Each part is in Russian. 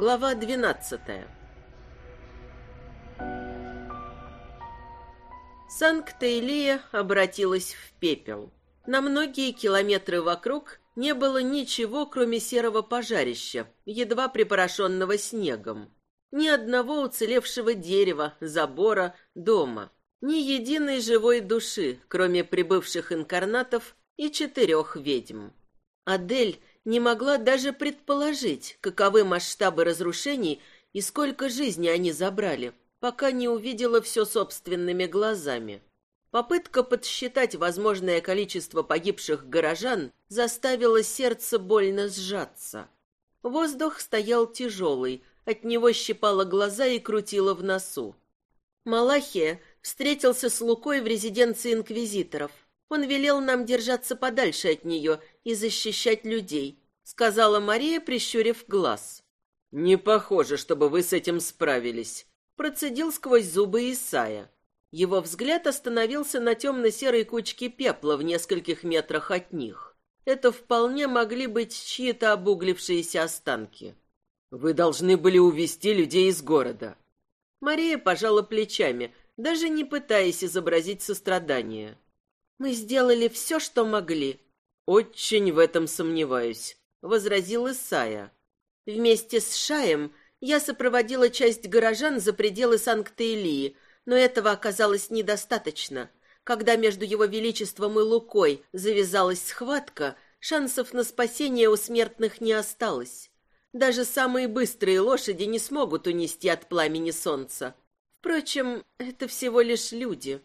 Глава двенадцатая. Санкт-Элия обратилась в пепел. На многие километры вокруг не было ничего, кроме серого пожарища, едва припорошенного снегом. Ни одного уцелевшего дерева, забора, дома. Ни единой живой души, кроме прибывших инкарнатов и четырех ведьм. Адель не могла даже предположить, каковы масштабы разрушений и сколько жизней они забрали, пока не увидела все собственными глазами. Попытка подсчитать возможное количество погибших горожан заставила сердце больно сжаться. Воздух стоял тяжелый, от него щипало глаза и крутило в носу. Малахия встретился с Лукой в резиденции инквизиторов. Он велел нам держаться подальше от нее и защищать людей, сказала Мария, прищурив глаз. Не похоже, чтобы вы с этим справились, процедил сквозь зубы Исая. Его взгляд остановился на темно-серой кучке пепла в нескольких метрах от них. Это вполне могли быть чьи-то обуглившиеся останки. Вы должны были увести людей из города. Мария пожала плечами, даже не пытаясь изобразить сострадание. Мы сделали все, что могли. Очень в этом сомневаюсь, возразил Исая. Вместе с Шаем я сопроводила часть горожан за пределы Санкт-Элии, но этого оказалось недостаточно. Когда между его величеством и Лукой завязалась схватка, шансов на спасение у смертных не осталось. Даже самые быстрые лошади не смогут унести от пламени солнца. Впрочем, это всего лишь люди.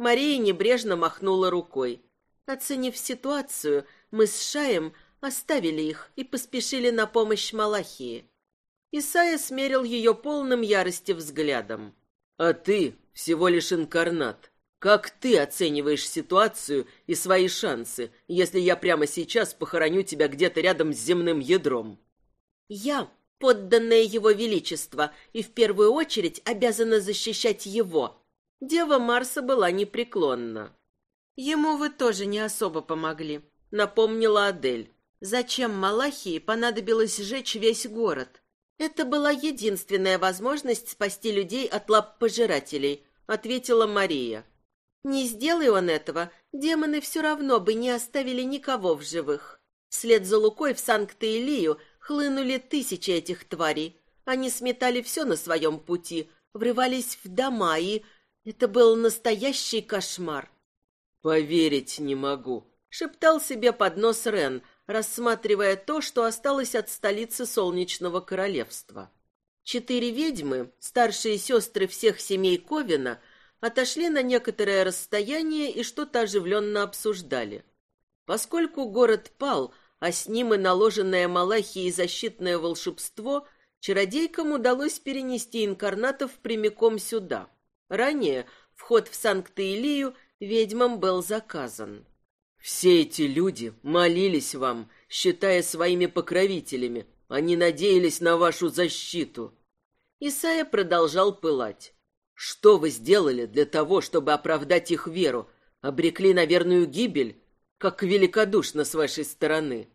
Мария небрежно махнула рукой. Оценив ситуацию, мы с Шаем оставили их и поспешили на помощь Малахии. Исайя смерил ее полным ярости взглядом. А ты всего лишь инкарнат. Как ты оцениваешь ситуацию и свои шансы, если я прямо сейчас похороню тебя где-то рядом с земным ядром? Я подданная его величества и в первую очередь обязана защищать его. Дева Марса была непреклонна. Ему вы тоже не особо помогли, напомнила Адель. Зачем Малахии понадобилось сжечь весь город? Это была единственная возможность спасти людей от лап пожирателей, ответила Мария. Не сделай он этого, демоны все равно бы не оставили никого в живых. Вслед за Лукой в Санкт-Илию хлынули тысячи этих тварей. Они сметали все на своем пути, врывались в дома, и это был настоящий кошмар. «Поверить не могу», — шептал себе под нос Рен, рассматривая то, что осталось от столицы Солнечного Королевства. Четыре ведьмы, старшие сестры всех семей Ковина, отошли на некоторое расстояние и что-то оживленно обсуждали. Поскольку город пал, а с ним и наложенное Малахией защитное волшебство, чародейкам удалось перенести инкарнатов прямиком сюда. Ранее вход в Санкт-Илию ведьмам был заказан. Все эти люди молились вам, считая своими покровителями. Они надеялись на вашу защиту. Исайя продолжал пылать. Что вы сделали для того, чтобы оправдать их веру? Обрекли на верную гибель? Как великодушно с вашей стороны.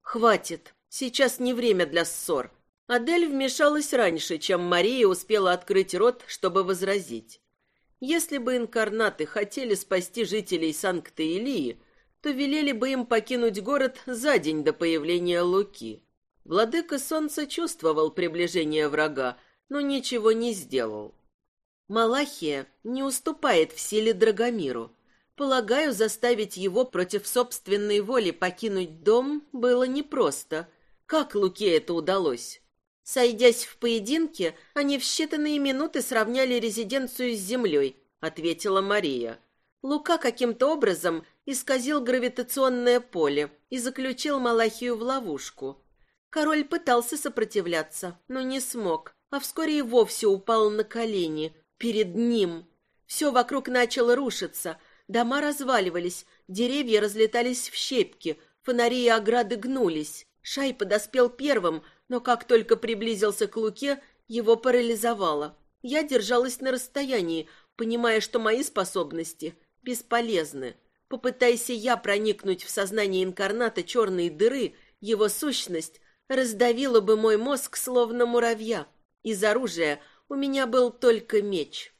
Хватит. Сейчас не время для ссор. Адель вмешалась раньше, чем Мария успела открыть рот, чтобы возразить. Если бы инкарнаты хотели спасти жителей Санкт-Илии, то велели бы им покинуть город за день до появления Луки. Владыка Солнца чувствовал приближение врага, но ничего не сделал. Малахия не уступает в силе Драгомиру. Полагаю, заставить его против собственной воли покинуть дом было непросто. Как Луке это удалось? Сойдясь в поединке, они в считанные минуты сравняли резиденцию с землей, ответила Мария. Лука каким-то образом исказил гравитационное поле и заключил Малахию в ловушку. Король пытался сопротивляться, но не смог, а вскоре и вовсе упал на колени перед ним. Все вокруг начало рушиться, дома разваливались, деревья разлетались в щепки, фонари и ограды гнулись. Шай подоспел первым, но как только приблизился к Луке, его парализовало. Я держалась на расстоянии, понимая, что мои способности бесполезны. Попытайся я проникнуть в сознание инкарната черной дыры, его сущность раздавила бы мой мозг словно муравья. Из оружия у меня был только меч.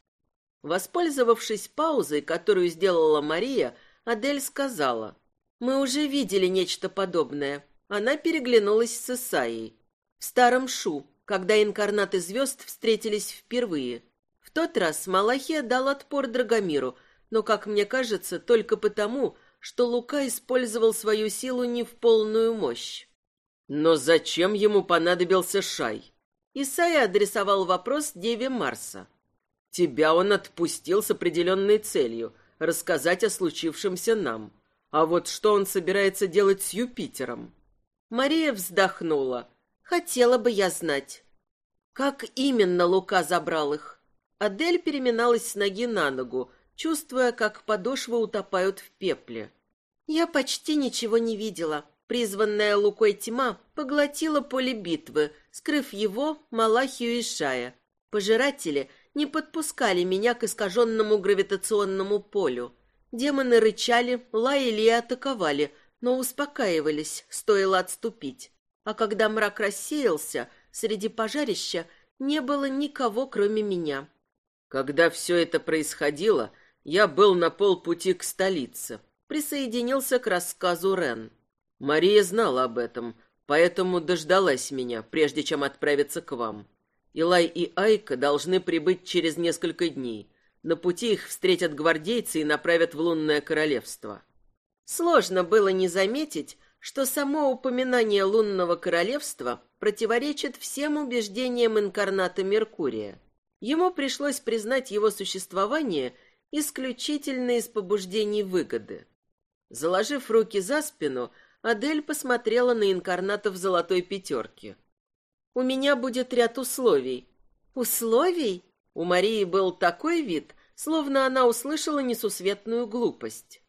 Воспользовавшись паузой, которую сделала Мария, Адель сказала. «Мы уже видели нечто подобное». Она переглянулась с Исаией. В старом Шу, когда инкарнаты звезд встретились впервые. В тот раз Малахия дал отпор Драгомиру, но, как мне кажется, только потому, что Лука использовал свою силу не в полную мощь. Но зачем ему понадобился Шай? Исайя адресовал вопрос Деве Марса. Тебя он отпустил с определенной целью — рассказать о случившемся нам. А вот что он собирается делать с Юпитером? Мария вздохнула. Хотела бы я знать. Как именно Лука забрал их? Адель переминалась с ноги на ногу, чувствуя, как подошвы утопают в пепле. Я почти ничего не видела. Призванная Лукой тьма поглотила поле битвы, скрыв его, Малахию и Шая. Пожиратели — не подпускали меня к искаженному гравитационному полю. Демоны рычали, лаяли и атаковали, но успокаивались, стоило отступить. А когда мрак рассеялся, среди пожарища не было никого, кроме меня. Когда все это происходило, я был на полпути к столице. Присоединился к рассказу Рен. Мария знала об этом, поэтому дождалась меня, прежде чем отправиться к вам. Илай и Айка должны прибыть через несколько дней. На пути их встретят гвардейцы и направят в лунное королевство. Сложно было не заметить, что само упоминание лунного королевства противоречит всем убеждениям инкарната Меркурия. Ему пришлось признать его существование исключительно из побуждений выгоды. Заложив руки за спину, Адель посмотрела на инкарната в золотой пятерке. У меня будет ряд условий. Условий? У Марии был такой вид, словно она услышала несусветную глупость.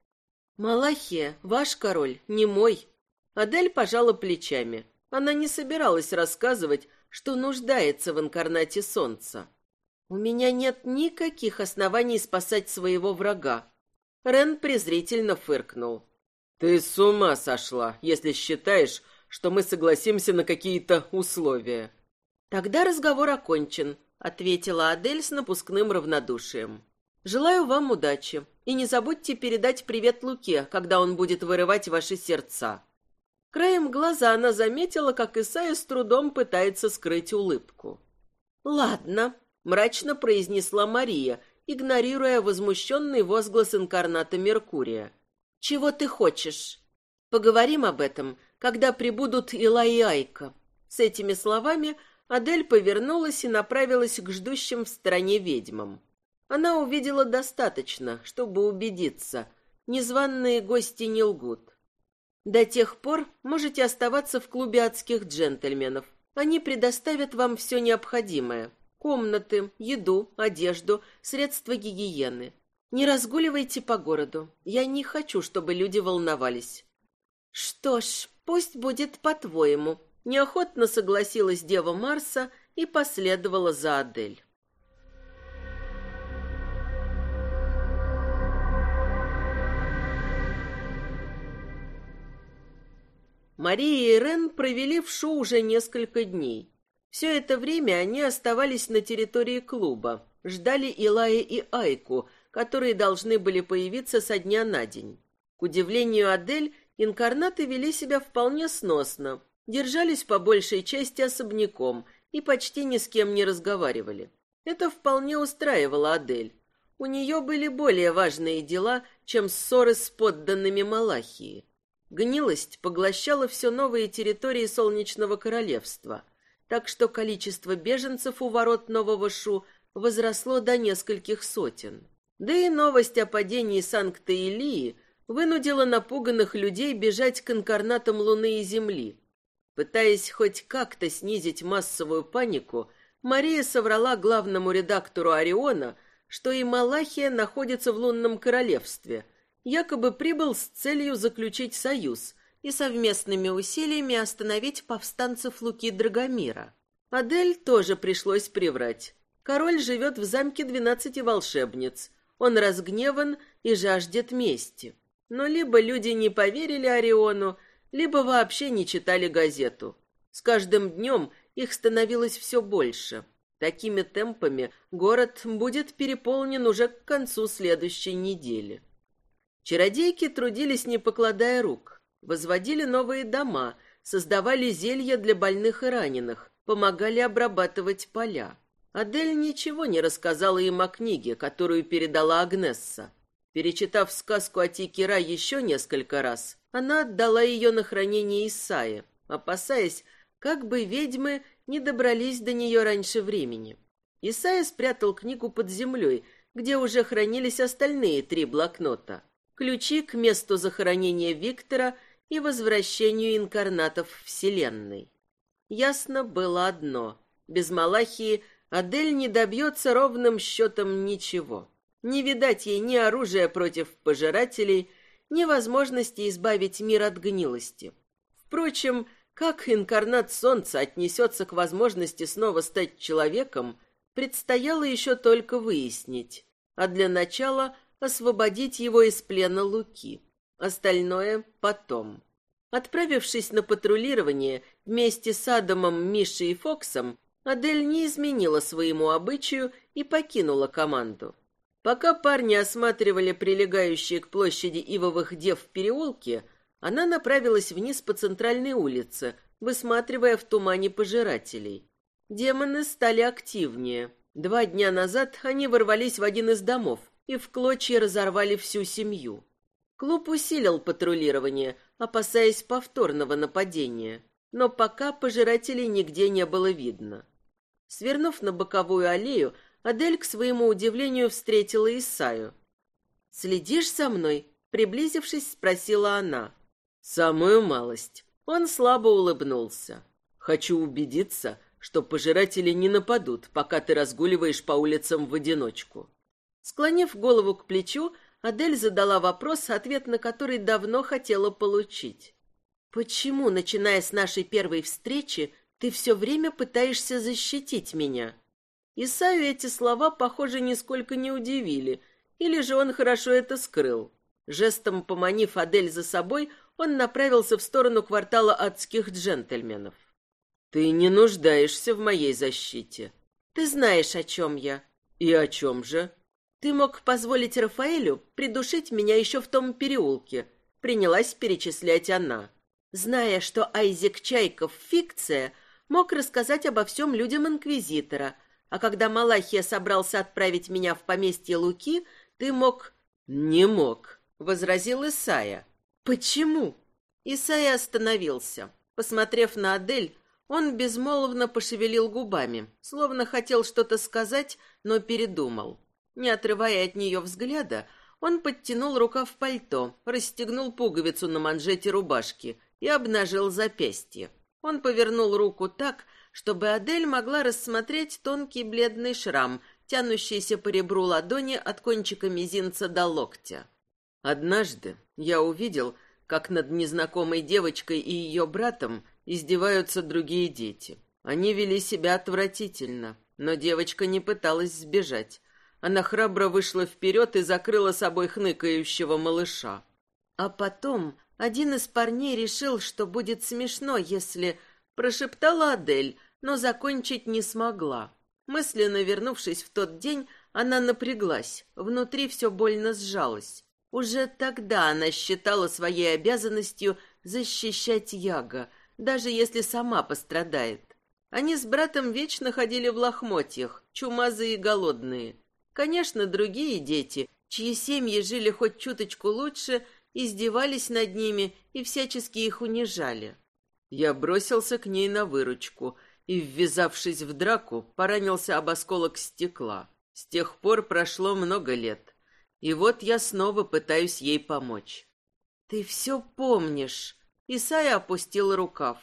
Малахия, ваш король, не мой. Адель пожала плечами. Она не собиралась рассказывать, что нуждается в инкарнате солнца. У меня нет никаких оснований спасать своего врага. Рен презрительно фыркнул. Ты с ума сошла, если считаешь, что мы согласимся на какие-то условия. Тогда разговор окончен, ответила Адель с напускным равнодушием. Желаю вам удачи и не забудьте передать привет Луке, когда он будет вырывать ваши сердца. Краем глаза она заметила, как Исайя с трудом пытается скрыть улыбку. «Ладно», — мрачно произнесла Мария, игнорируя возмущенный возглас инкарната Меркурия. «Чего ты хочешь?» «Поговорим об этом, когда прибудут Ила и Айка. С этими словами Адель повернулась и направилась к ждущим в стороне ведьмам. Она увидела достаточно, чтобы убедиться, незваные гости не лгут. До тех пор можете оставаться в клубе адских джентльменов. Они предоставят вам все необходимое. Комнаты, еду, одежду, средства гигиены. Не разгуливайте по городу. Я не хочу, чтобы люди волновались. Что ж, Пусть будет по-твоему. Неохотно согласилась Дева Марса и последовала за Адель. Мария и Рен провели в шоу уже несколько дней. Все это время они оставались на территории клуба, ждали Илая и Айку, которые должны были появиться со дня на день. К удивлению Адель, Инкарнаты вели себя вполне сносно, держались по большей части особняком и почти ни с кем не разговаривали. Это вполне устраивало Адель. У нее были более важные дела, чем ссоры с подданными Малахии. Гнилость поглощала все новые территории Солнечного Королевства, так что количество беженцев у ворот Нового Шу возросло до нескольких сотен. Да и новость о падении Санкт-Илии вынудила напуганных людей бежать к инкарнатам Луны и Земли. Пытаясь хоть как-то снизить массовую панику, Мария соврала главному редактору Ориона, что и Малахия находится в лунном королевстве, якобы прибыл с целью заключить союз и совместными усилиями остановить повстанцев Луки Драгомира. Адель тоже пришлось приврать. Король живет в замке двенадцати волшебниц. Он разгневан и жаждет мести. Но либо люди не поверили Ориону, либо вообще не читали газету. С каждым днем их становилось все больше. Такими темпами город будет переполнен уже к концу следующей недели. Чародейки трудились, не покладая рук, возводили новые дома, создавали зелья для больных и раненых, помогали обрабатывать поля. Адель ничего не рассказала им о книге, которую передала Агнесса. Перечитав сказку о Тикера еще несколько раз, она отдала ее на хранение Исае, опасаясь, как бы ведьмы не добрались до нее раньше времени. Исайя спрятал книгу под землей, где уже хранились остальные три блокнота. Ключи к месту захоронения Виктора и возвращению инкарнатов Вселенной. Ясно было одно. Без Малахии Адель не добьется ровным счетом ничего. Не видать ей ни оружия против пожирателей, ни возможности избавить мир от гнилости. Впрочем, как инкарнат солнца отнесется к возможности снова стать человеком, предстояло еще только выяснить, а для начала освободить его из плена Луки. Остальное потом. Отправившись на патрулирование вместе с Адамом, Мишей и Фоксом, Адель не изменила своему обычаю и покинула команду. Пока парни осматривали прилегающие к площади Ивовых дев в переулке, она направилась вниз по центральной улице, высматривая в тумане пожирателей. Демоны стали активнее. Два дня назад они ворвались в один из домов и в клочья разорвали всю семью. Клуб усилил патрулирование, опасаясь повторного нападения, но пока пожирателей нигде не было видно. Свернув на боковую аллею, Адель, к своему удивлению, встретила Исаю. «Следишь за мной?» — приблизившись, спросила она. Самую малость. Он слабо улыбнулся. Хочу убедиться, что пожиратели не нападут, пока ты разгуливаешь по улицам в одиночку. Склонив голову к плечу, Адель задала вопрос, ответ на который давно хотела получить. «Почему, начиная с нашей первой встречи, ты все время пытаешься защитить меня?» Исаю эти слова, похоже, нисколько не удивили, или же он хорошо это скрыл. Жестом поманив Адель за собой, он направился в сторону квартала адских джентльменов. «Ты не нуждаешься в моей защите». «Ты знаешь, о чем я». «И о чем же?» «Ты мог позволить Рафаэлю придушить меня еще в том переулке», — принялась перечислять она. Зная, что Айзек Чайков — фикция, мог рассказать обо всем людям Инквизитора, а когда Малахия собрался отправить меня в поместье Луки, ты мог... «Не мог», — возразил Исая. «Почему?» Исайя остановился. Посмотрев на Адель, он безмолвно пошевелил губами, словно хотел что-то сказать, но передумал. Не отрывая от нее взгляда, он подтянул рукав пальто, расстегнул пуговицу на манжете рубашки и обнажил запястье. Он повернул руку так, чтобы Адель могла рассмотреть тонкий бледный шрам, тянущийся по ребру ладони от кончика мизинца до локтя. Однажды я увидел, как над незнакомой девочкой и ее братом издеваются другие дети. Они вели себя отвратительно, но девочка не пыталась сбежать. Она храбро вышла вперед и закрыла собой хныкающего малыша. А потом один из парней решил, что будет смешно, если... Прошептала Адель, но закончить не смогла. Мысленно вернувшись в тот день, она напряглась, внутри все больно сжалось. Уже тогда она считала своей обязанностью защищать Яга, даже если сама пострадает. Они с братом вечно ходили в лохмотьях, чумазые и голодные. Конечно, другие дети, чьи семьи жили хоть чуточку лучше, издевались над ними и всячески их унижали. Я бросился к ней на выручку и, ввязавшись в драку, поранился об осколок стекла. С тех пор прошло много лет. И вот я снова пытаюсь ей помочь. Ты все помнишь. Исайя опустил рукав.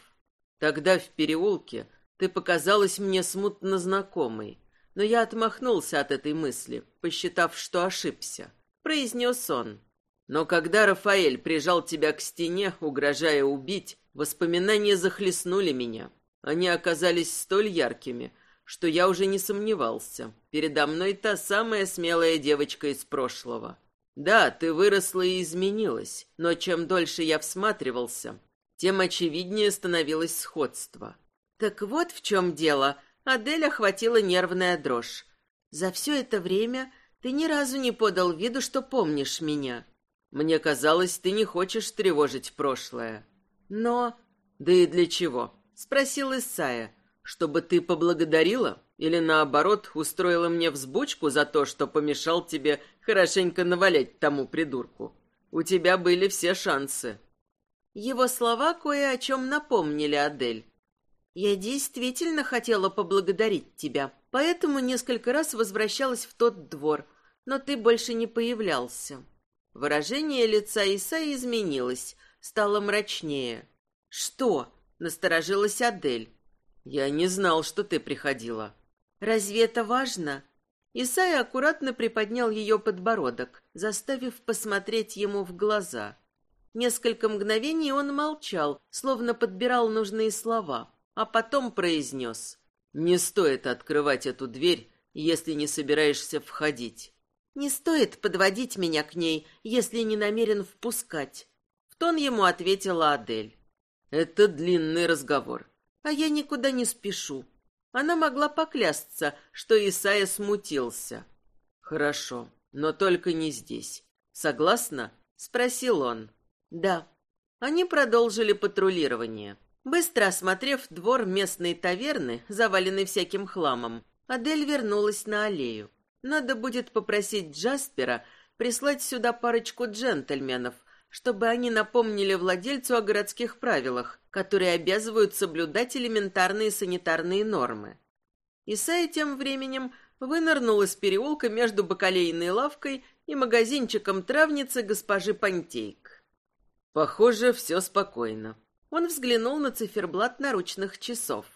Тогда в переулке ты показалась мне смутно знакомой, но я отмахнулся от этой мысли, посчитав, что ошибся. Произнес он. Но когда Рафаэль прижал тебя к стене, угрожая убить, воспоминания захлестнули меня. Они оказались столь яркими, что я уже не сомневался. Передо мной та самая смелая девочка из прошлого. Да, ты выросла и изменилась, но чем дольше я всматривался, тем очевиднее становилось сходство. Так вот в чем дело. Адель охватила нервная дрожь. За все это время ты ни разу не подал виду, что помнишь меня. Мне казалось, ты не хочешь тревожить прошлое. Но... Да и для чего? Спросил Исая. Чтобы ты поблагодарила? Или наоборот, устроила мне взбучку за то, что помешал тебе хорошенько навалять тому придурку? У тебя были все шансы. Его слова кое о чем напомнили Адель. Я действительно хотела поблагодарить тебя, поэтому несколько раз возвращалась в тот двор, но ты больше не появлялся. Выражение лица Иса изменилось, стало мрачнее. «Что?» — насторожилась Адель. «Я не знал, что ты приходила». «Разве это важно?» Исай аккуратно приподнял ее подбородок, заставив посмотреть ему в глаза. Несколько мгновений он молчал, словно подбирал нужные слова, а потом произнес. «Не стоит открывать эту дверь, если не собираешься входить. Не стоит подводить меня к ней, если не намерен впускать. В тон ему ответила Адель. Это длинный разговор. А я никуда не спешу. Она могла поклясться, что Исайя смутился. Хорошо, но только не здесь. Согласна? Спросил он. Да. Они продолжили патрулирование. Быстро осмотрев двор местной таверны, заваленный всяким хламом, Адель вернулась на аллею. Надо будет попросить Джаспера прислать сюда парочку джентльменов, чтобы они напомнили владельцу о городских правилах, которые обязывают соблюдать элементарные санитарные нормы. Исайя тем временем вынырнул из переулка между бакалейной лавкой и магазинчиком травницы госпожи Пантейк. Похоже, все спокойно. Он взглянул на циферблат наручных часов.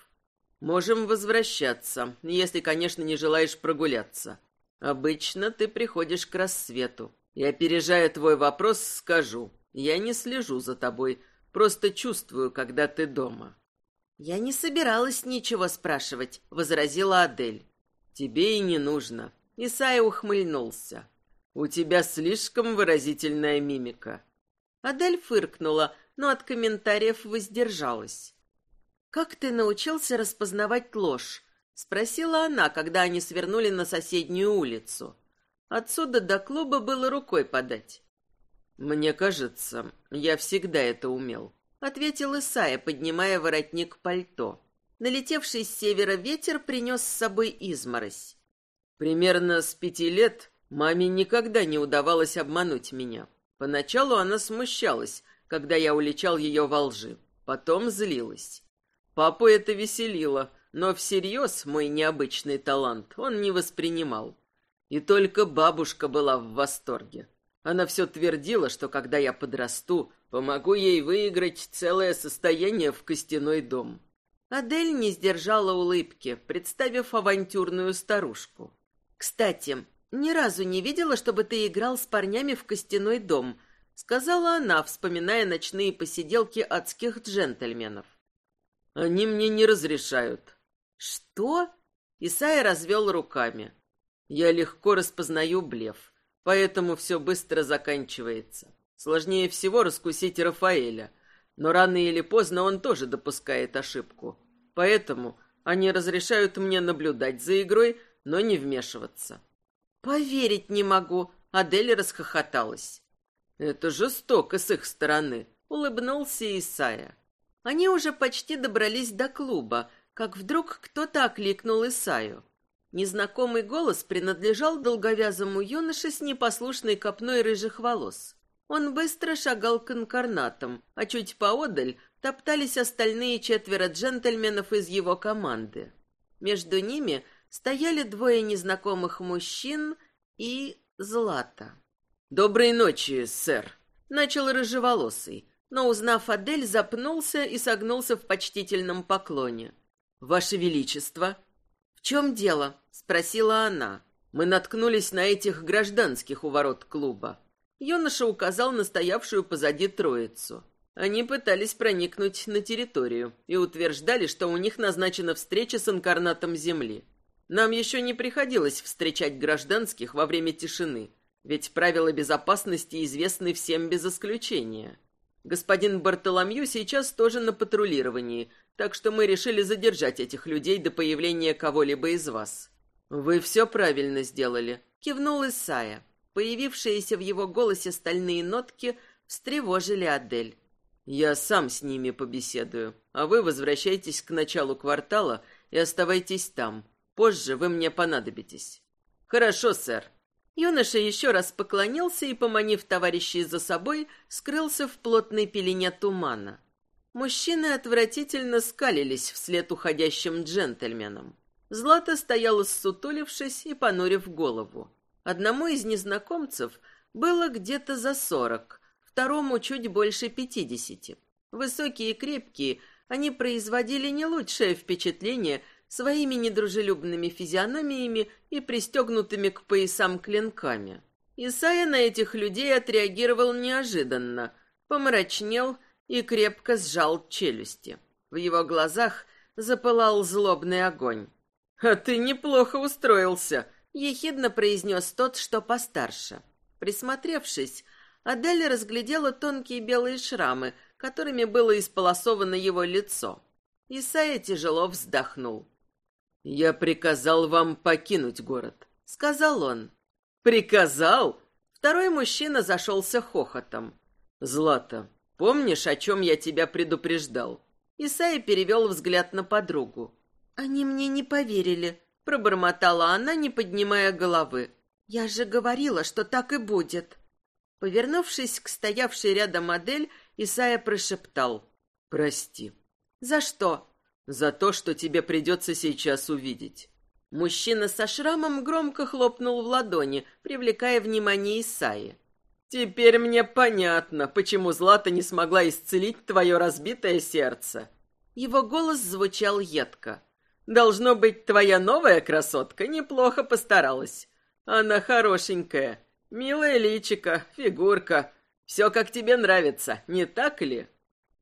Можем возвращаться, если, конечно, не желаешь прогуляться. Обычно ты приходишь к рассвету. И, опережая твой вопрос, скажу. Я не слежу за тобой, просто чувствую, когда ты дома. Я не собиралась ничего спрашивать, возразила Адель. Тебе и не нужно. Исайя ухмыльнулся. У тебя слишком выразительная мимика. Адель фыркнула, но от комментариев воздержалась. Как ты научился распознавать ложь? Спросила она, когда они свернули на соседнюю улицу. Отсюда до клуба было рукой подать. «Мне кажется, я всегда это умел», — ответил Исайя, поднимая воротник пальто. Налетевший с севера ветер принес с собой изморозь. Примерно с пяти лет маме никогда не удавалось обмануть меня. Поначалу она смущалась, когда я уличал ее во лжи. Потом злилась. Папу это веселило — но всерьез мой необычный талант он не воспринимал. И только бабушка была в восторге. Она все твердила, что когда я подрасту, помогу ей выиграть целое состояние в костяной дом. Адель не сдержала улыбки, представив авантюрную старушку. «Кстати, ни разу не видела, чтобы ты играл с парнями в костяной дом», сказала она, вспоминая ночные посиделки адских джентльменов. «Они мне не разрешают. «Что?» Исайя развел руками. «Я легко распознаю блеф, поэтому все быстро заканчивается. Сложнее всего раскусить Рафаэля, но рано или поздно он тоже допускает ошибку. Поэтому они разрешают мне наблюдать за игрой, но не вмешиваться». «Поверить не могу», — Адель расхохоталась. «Это жестоко с их стороны», — улыбнулся Исайя. Они уже почти добрались до клуба, как вдруг кто-то окликнул Исаю. Незнакомый голос принадлежал долговязому юноше с непослушной копной рыжих волос. Он быстро шагал к инкарнатам, а чуть поодаль топтались остальные четверо джентльменов из его команды. Между ними стояли двое незнакомых мужчин и Злата. «Доброй ночи, сэр», — начал рыжеволосый, но, узнав Адель, запнулся и согнулся в почтительном поклоне. «Ваше Величество!» «В чем дело?» — спросила она. «Мы наткнулись на этих гражданских у ворот клуба». Юноша указал на стоявшую позади троицу. Они пытались проникнуть на территорию и утверждали, что у них назначена встреча с инкарнатом Земли. Нам еще не приходилось встречать гражданских во время тишины, ведь правила безопасности известны всем без исключения. Господин Бартоломью сейчас тоже на патрулировании, так что мы решили задержать этих людей до появления кого-либо из вас». «Вы все правильно сделали», — кивнул Исая. Появившиеся в его голосе стальные нотки встревожили Адель. «Я сам с ними побеседую, а вы возвращайтесь к началу квартала и оставайтесь там. Позже вы мне понадобитесь». «Хорошо, сэр». Юноша еще раз поклонился и, поманив товарищей за собой, скрылся в плотной пелене тумана. Мужчины отвратительно скалились вслед уходящим джентльменам. Злата стояла ссутулившись и понурив голову. Одному из незнакомцев было где-то за сорок, второму чуть больше пятидесяти. Высокие и крепкие, они производили не лучшее впечатление своими недружелюбными физиономиями и пристегнутыми к поясам клинками. Исайя на этих людей отреагировал неожиданно, помрачнел и крепко сжал челюсти. В его глазах запылал злобный огонь. «А ты неплохо устроился», — ехидно произнес тот, что постарше. Присмотревшись, Адель разглядела тонкие белые шрамы, которыми было исполосовано его лицо. Исайя тяжело вздохнул. «Я приказал вам покинуть город», — сказал он. «Приказал?» Второй мужчина зашелся хохотом. «Злата, помнишь, о чем я тебя предупреждал?» Исайя перевел взгляд на подругу. «Они мне не поверили», — пробормотала она, не поднимая головы. «Я же говорила, что так и будет». Повернувшись к стоявшей рядом модель, Исайя прошептал «Прости». «За что?» «За то, что тебе придется сейчас увидеть». Мужчина со шрамом громко хлопнул в ладони, привлекая внимание Исаи. «Теперь мне понятно, почему Злата не смогла исцелить твое разбитое сердце». Его голос звучал едко. «Должно быть, твоя новая красотка неплохо постаралась. Она хорошенькая, Милая личика, фигурка. Все как тебе нравится, не так ли?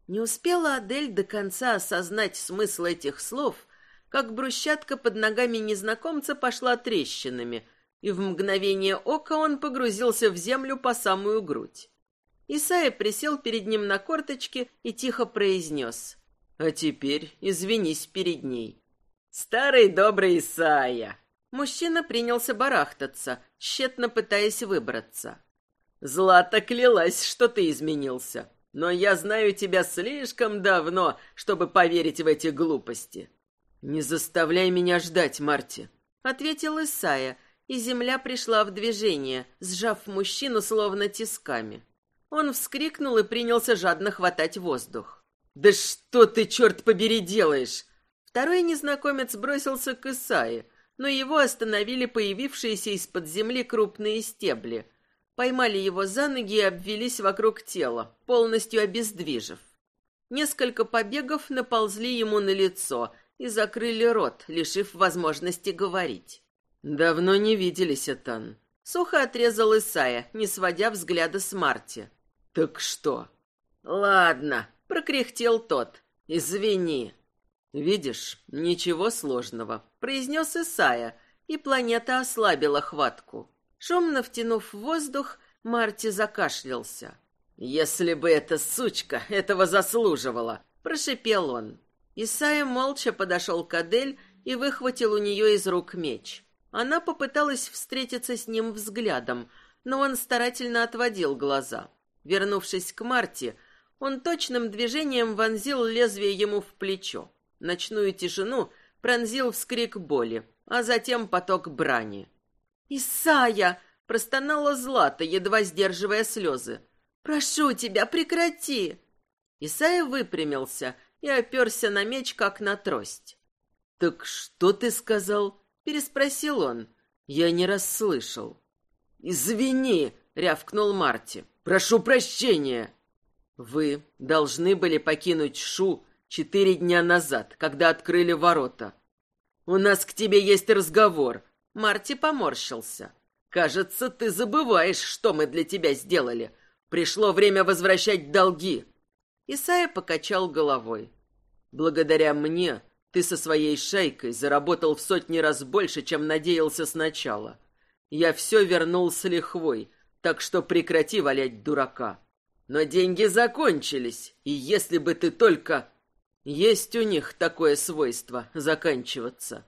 Не успела Адель до конца осознать смысл этих слов, как брусчатка под ногами незнакомца пошла трещинами, и в мгновение ока он погрузился в землю по самую грудь. Исайя присел перед ним на корточки и тихо произнес. «А теперь извинись перед ней». «Старый добрый Исайя!» Мужчина принялся барахтаться, тщетно пытаясь выбраться. «Злата клялась, что ты изменился, но я знаю тебя слишком давно, чтобы поверить в эти глупости». «Не заставляй меня ждать, Марти», — ответил Исая, и земля пришла в движение, сжав мужчину словно тисками. Он вскрикнул и принялся жадно хватать воздух. «Да что ты, черт побери, делаешь?» Второй незнакомец бросился к Исае, но его остановили появившиеся из-под земли крупные стебли. Поймали его за ноги и обвелись вокруг тела, полностью обездвижив. Несколько побегов наползли ему на лицо и закрыли рот, лишив возможности говорить. «Давно не виделись, Этан», — сухо отрезал Исая, не сводя взгляда с Марти. «Так что?» «Ладно», — прокряхтел тот. «Извини». «Видишь, ничего сложного», — произнес Исая, и планета ослабила хватку. Шумно втянув воздух, Марти закашлялся. «Если бы эта сучка этого заслуживала!» — прошипел он. Исайя молча подошел к Адель и выхватил у нее из рук меч. Она попыталась встретиться с ним взглядом, но он старательно отводил глаза. Вернувшись к Марти, он точным движением вонзил лезвие ему в плечо. Ночную тишину пронзил вскрик боли, а затем поток брани. «Исайя!» — простонала Злата, едва сдерживая слезы. «Прошу тебя, прекрати!» Исайя выпрямился и оперся на меч, как на трость. «Так что ты сказал?» — переспросил он. «Я не расслышал». «Извини!» — рявкнул Марти. «Прошу прощения!» «Вы должны были покинуть Шу четыре дня назад, когда открыли ворота. У нас к тебе есть разговор. Марти поморщился. Кажется, ты забываешь, что мы для тебя сделали. Пришло время возвращать долги. Исайя покачал головой. Благодаря мне ты со своей шайкой заработал в сотни раз больше, чем надеялся сначала. Я все вернул с лихвой, так что прекрати валять дурака. Но деньги закончились, и если бы ты только... Есть у них такое свойство — заканчиваться.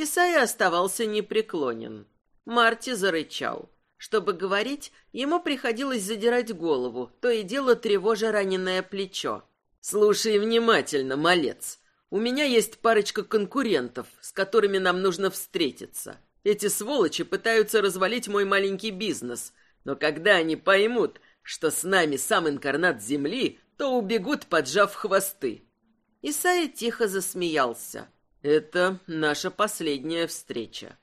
Исайя оставался непреклонен. Марти зарычал. Чтобы говорить, ему приходилось задирать голову, то и дело тревожа раненое плечо. «Слушай внимательно, малец. У меня есть парочка конкурентов, с которыми нам нужно встретиться. Эти сволочи пытаются развалить мой маленький бизнес, но когда они поймут, что с нами сам инкарнат Земли, то убегут, поджав хвосты». Исайя тихо засмеялся. «Это наша последняя встреча».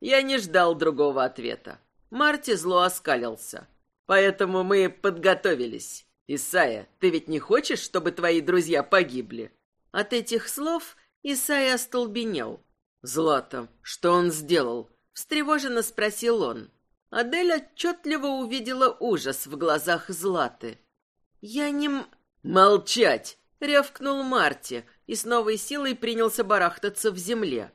Я не ждал другого ответа. Марти зло оскалился. Поэтому мы подготовились. Исая, ты ведь не хочешь, чтобы твои друзья погибли? От этих слов Исайя остолбенел. Злата, что он сделал? Встревоженно спросил он. Адель отчетливо увидела ужас в глазах Златы. «Я не...» «Молчать!» — рявкнул Марти и с новой силой принялся барахтаться в земле.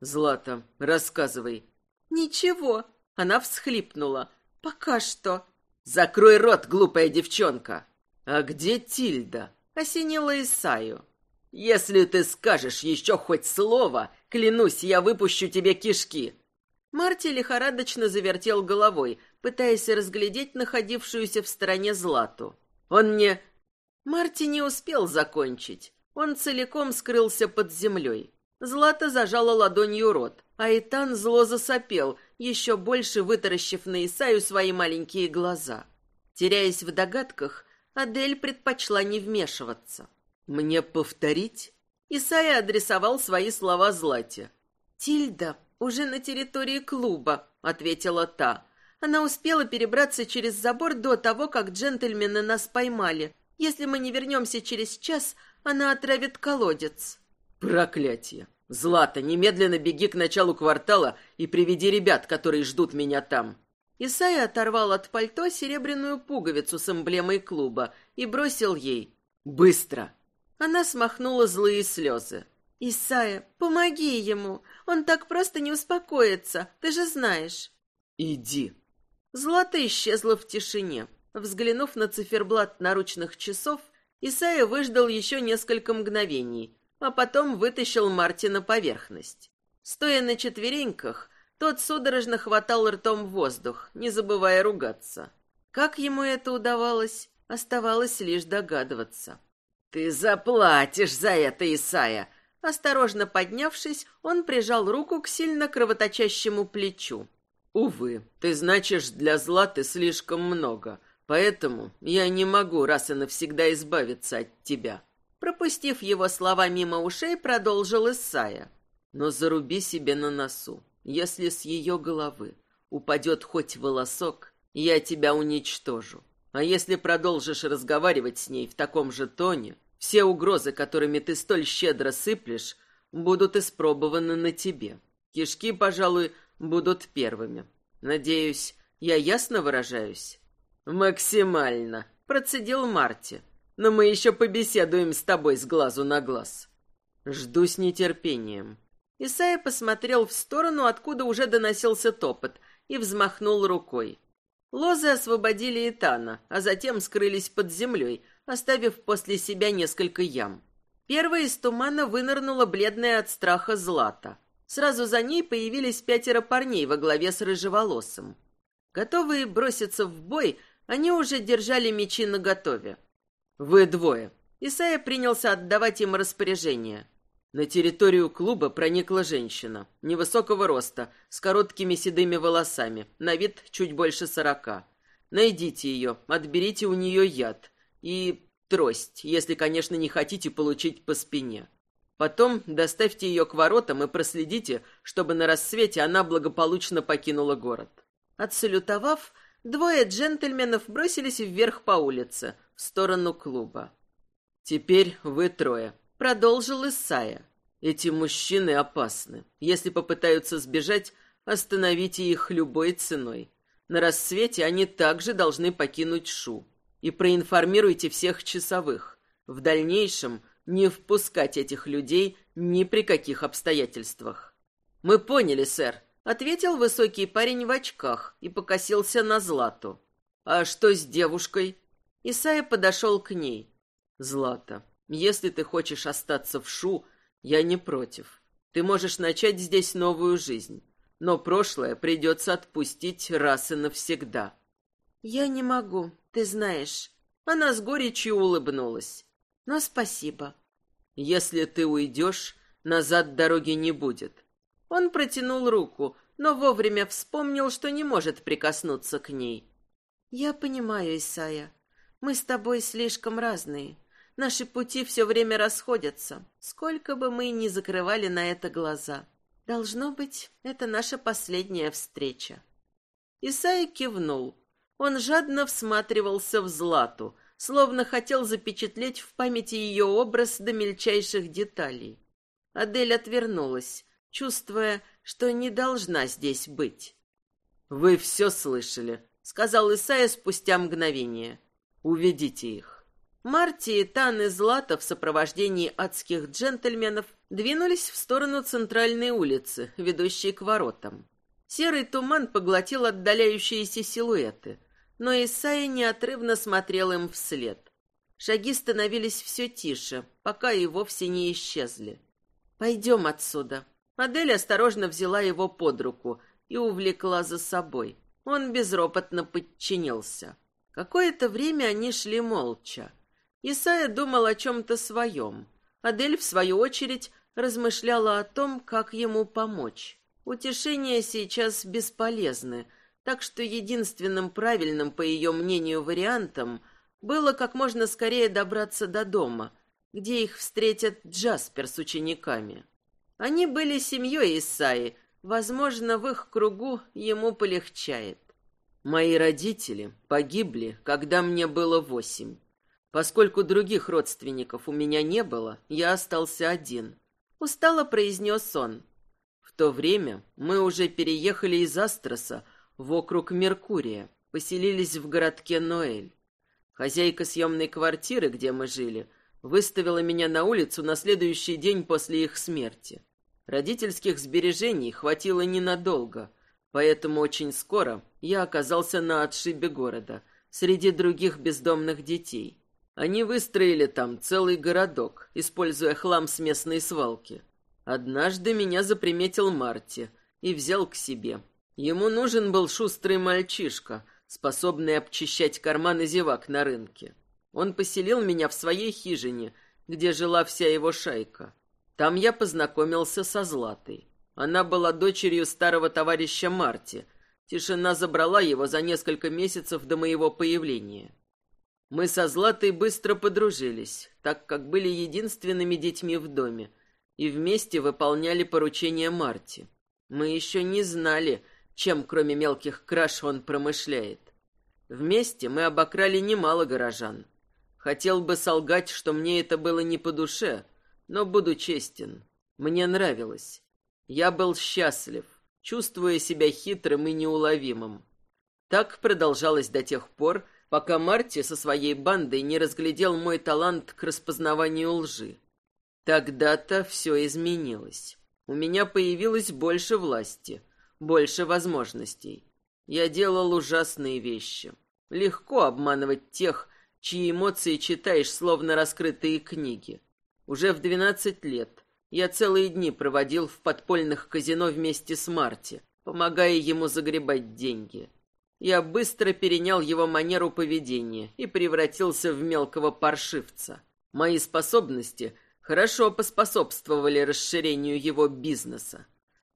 «Злата, рассказывай». «Ничего», — она всхлипнула. «Пока что». «Закрой рот, глупая девчонка!» «А где Тильда?» — осенила Исаю. «Если ты скажешь еще хоть слово, клянусь, я выпущу тебе кишки». Марти лихорадочно завертел головой, пытаясь разглядеть находившуюся в стороне Злату. «Он не...» Марти не успел закончить. Он целиком скрылся под землей. Злата зажала ладонью рот, а Итан зло засопел, еще больше вытаращив на Исаю свои маленькие глаза. Теряясь в догадках, Адель предпочла не вмешиваться. «Мне повторить?» Исайя адресовал свои слова Злате. «Тильда уже на территории клуба», — ответила та. «Она успела перебраться через забор до того, как джентльмены нас поймали. Если мы не вернемся через час, она отравит колодец». «Проклятие! Злата, немедленно беги к началу квартала и приведи ребят, которые ждут меня там. Исайя оторвал от пальто серебряную пуговицу с эмблемой клуба и бросил ей. «Быстро!» Она смахнула злые слезы. «Исайя, помоги ему! Он так просто не успокоится, ты же знаешь!» «Иди!» Злата исчезла в тишине. Взглянув на циферблат наручных часов, Исайя выждал еще несколько мгновений, а потом вытащил Марти на поверхность. Стоя на четвереньках, тот судорожно хватал ртом воздух, не забывая ругаться. Как ему это удавалось, оставалось лишь догадываться. «Ты заплатишь за это, Исая!» Осторожно поднявшись, он прижал руку к сильно кровоточащему плечу. «Увы, ты значишь для Златы слишком много, поэтому я не могу раз и навсегда избавиться от тебя. Пропустив его слова мимо ушей, продолжил Исая. «Но заруби себе на носу. Если с ее головы упадет хоть волосок, я тебя уничтожу. А если продолжишь разговаривать с ней в таком же тоне, все угрозы, которыми ты столь щедро сыплешь, будут испробованы на тебе. Кишки, пожалуй, будут первыми. Надеюсь, я ясно выражаюсь?» «Максимально», — процедил Марти но мы еще побеседуем с тобой с глазу на глаз. Жду с нетерпением. Исайя посмотрел в сторону, откуда уже доносился топот, и взмахнул рукой. Лозы освободили Итана, а затем скрылись под землей, оставив после себя несколько ям. Первой из тумана вынырнула бледная от страха Злата. Сразу за ней появились пятеро парней во главе с рыжеволосым. Готовые броситься в бой, они уже держали мечи наготове. Вы двое. Исайя принялся отдавать им распоряжение. На территорию клуба проникла женщина, невысокого роста, с короткими седыми волосами, на вид чуть больше сорока. Найдите ее, отберите у нее яд и трость, если, конечно, не хотите получить по спине. Потом доставьте ее к воротам и проследите, чтобы на рассвете она благополучно покинула город. Отсалютовав, двое джентльменов бросились вверх по улице, в сторону клуба. «Теперь вы трое», — продолжил Исайя. «Эти мужчины опасны. Если попытаются сбежать, остановите их любой ценой. На рассвете они также должны покинуть Шу. И проинформируйте всех часовых. В дальнейшем не впускать этих людей ни при каких обстоятельствах». «Мы поняли, сэр», — ответил высокий парень в очках и покосился на Злату. «А что с девушкой?» Исайя подошел к ней. «Злата, если ты хочешь остаться в Шу, я не против. Ты можешь начать здесь новую жизнь, но прошлое придется отпустить раз и навсегда». «Я не могу, ты знаешь». Она с горечью улыбнулась. «Но спасибо». «Если ты уйдешь, назад дороги не будет». Он протянул руку, но вовремя вспомнил, что не может прикоснуться к ней. «Я понимаю, Исая. Мы с тобой слишком разные. Наши пути все время расходятся, сколько бы мы ни закрывали на это глаза. Должно быть, это наша последняя встреча». Исайя кивнул. Он жадно всматривался в Злату, словно хотел запечатлеть в памяти ее образ до мельчайших деталей. Адель отвернулась, чувствуя, что не должна здесь быть. «Вы все слышали», — сказал Исайя спустя мгновение. «Уведите их». Марти Тан и Злата в сопровождении адских джентльменов двинулись в сторону центральной улицы, ведущей к воротам. Серый туман поглотил отдаляющиеся силуэты, но Исайя неотрывно смотрел им вслед. Шаги становились все тише, пока и вовсе не исчезли. «Пойдем отсюда», Адель осторожно взяла его под руку и увлекла за собой. Он безропотно подчинился. Какое-то время они шли молча. Исайя думал о чем-то своем. Адель, в свою очередь, размышляла о том, как ему помочь. Утешения сейчас бесполезны, так что единственным правильным, по ее мнению, вариантом было как можно скорее добраться до дома, где их встретят Джаспер с учениками. Они были семьей Исаи, возможно, в их кругу ему полегчает. Мои родители погибли, когда мне было восемь. Поскольку других родственников у меня не было, я остался один. Устало произнес он. В то время мы уже переехали из Астроса в округ Меркурия, поселились в городке Ноэль. Хозяйка съемной квартиры, где мы жили, выставила меня на улицу на следующий день после их смерти. Родительских сбережений хватило ненадолго, поэтому очень скоро я оказался на отшибе города, среди других бездомных детей. Они выстроили там целый городок, используя хлам с местной свалки. Однажды меня заприметил Марти и взял к себе. Ему нужен был шустрый мальчишка, способный обчищать карманы зевак на рынке. Он поселил меня в своей хижине, где жила вся его шайка. Там я познакомился со Златой. Она была дочерью старого товарища Марти. Тишина забрала его за несколько месяцев до моего появления. Мы со Златой быстро подружились, так как были единственными детьми в доме, и вместе выполняли поручения Марти. Мы еще не знали, чем, кроме мелких краж, он промышляет. Вместе мы обокрали немало горожан. Хотел бы солгать, что мне это было не по душе, но буду честен, мне нравилось. Я был счастлив, чувствуя себя хитрым и неуловимым. Так продолжалось до тех пор, пока Марти со своей бандой не разглядел мой талант к распознаванию лжи. Тогда-то все изменилось. У меня появилось больше власти, больше возможностей. Я делал ужасные вещи. Легко обманывать тех, чьи эмоции читаешь, словно раскрытые книги. Уже в двенадцать лет я целые дни проводил в подпольных казино вместе с Марти, помогая ему загребать деньги. Я быстро перенял его манеру поведения и превратился в мелкого паршивца. Мои способности хорошо поспособствовали расширению его бизнеса.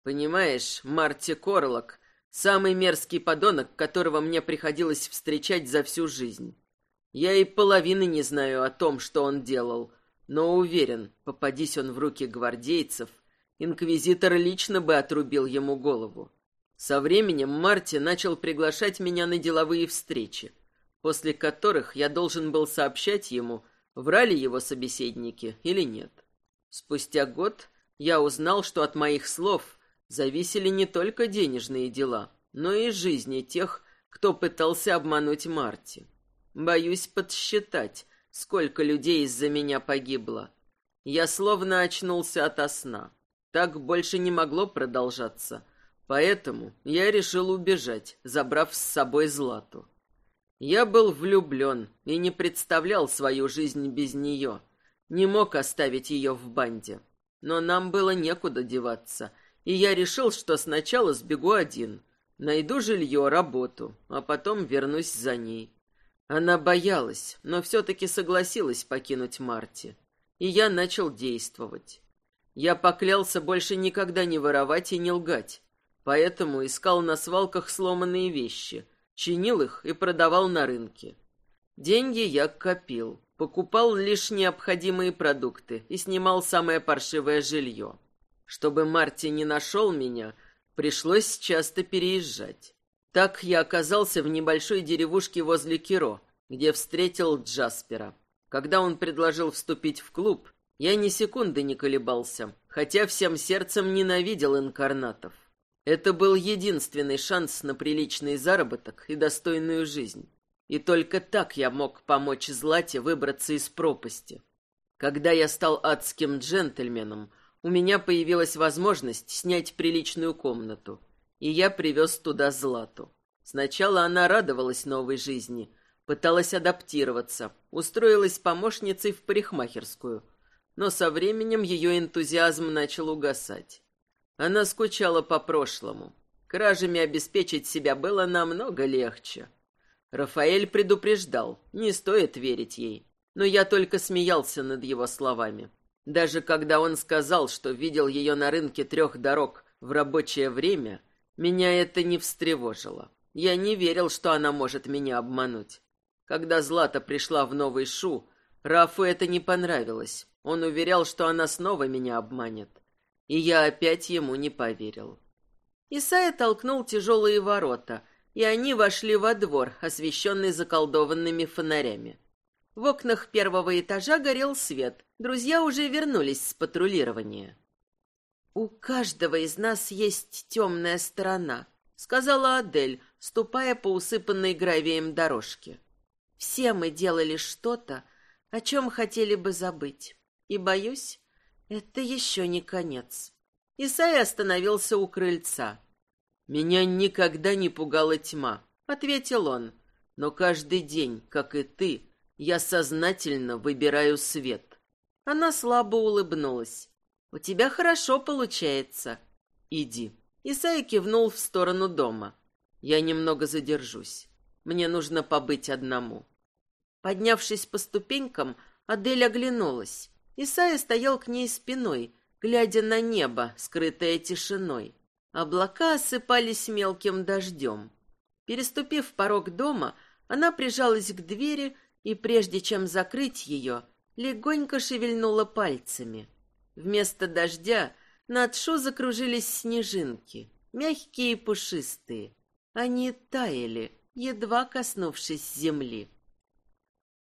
Понимаешь, Марти Корлок — самый мерзкий подонок, которого мне приходилось встречать за всю жизнь. Я и половины не знаю о том, что он делал, но уверен, попадись он в руки гвардейцев, инквизитор лично бы отрубил ему голову. Со временем Марти начал приглашать меня на деловые встречи, после которых я должен был сообщать ему, врали его собеседники или нет. Спустя год я узнал, что от моих слов зависели не только денежные дела, но и жизни тех, кто пытался обмануть Марти. Боюсь подсчитать, Сколько людей из-за меня погибло. Я словно очнулся ото сна. Так больше не могло продолжаться. Поэтому я решил убежать, забрав с собой Злату. Я был влюблен и не представлял свою жизнь без нее. Не мог оставить ее в банде. Но нам было некуда деваться, и я решил, что сначала сбегу один. Найду жилье, работу, а потом вернусь за ней. Она боялась, но все-таки согласилась покинуть Марти. И я начал действовать. Я поклялся больше никогда не воровать и не лгать, поэтому искал на свалках сломанные вещи, чинил их и продавал на рынке. Деньги я копил, покупал лишь необходимые продукты и снимал самое паршивое жилье. Чтобы Марти не нашел меня, пришлось часто переезжать. Так я оказался в небольшой деревушке возле Киро, где встретил Джаспера. Когда он предложил вступить в клуб, я ни секунды не колебался, хотя всем сердцем ненавидел инкарнатов. Это был единственный шанс на приличный заработок и достойную жизнь. И только так я мог помочь Злате выбраться из пропасти. Когда я стал адским джентльменом, у меня появилась возможность снять приличную комнату, и я привез туда Злату. Сначала она радовалась новой жизни, пыталась адаптироваться, устроилась помощницей в парикмахерскую, но со временем ее энтузиазм начал угасать. Она скучала по прошлому. Кражами обеспечить себя было намного легче. Рафаэль предупреждал, не стоит верить ей. Но я только смеялся над его словами. Даже когда он сказал, что видел ее на рынке трех дорог в рабочее время, меня это не встревожило. Я не верил, что она может меня обмануть. Когда Злата пришла в новый Шу, Рафу это не понравилось. Он уверял, что она снова меня обманет. И я опять ему не поверил. Исайя толкнул тяжелые ворота, и они вошли во двор, освещенный заколдованными фонарями. В окнах первого этажа горел свет. Друзья уже вернулись с патрулирования. «У каждого из нас есть темная сторона», — сказала Адель, ступая по усыпанной гравием дорожке. «Все мы делали что-то, о чем хотели бы забыть. И, боюсь, это еще не конец. Исай остановился у крыльца. «Меня никогда не пугала тьма», — ответил он. «Но каждый день, как и ты, я сознательно выбираю свет». Она слабо улыбнулась. «У тебя хорошо получается». «Иди». Исай кивнул в сторону дома. «Я немного задержусь. Мне нужно побыть одному». Поднявшись по ступенькам, Адель оглянулась. Исайя стоял к ней спиной, глядя на небо, скрытое тишиной. Облака осыпались мелким дождем. Переступив порог дома, она прижалась к двери и, прежде чем закрыть ее, легонько шевельнула пальцами. Вместо дождя над Шу закружились снежинки, мягкие и пушистые. Они таяли, едва коснувшись земли.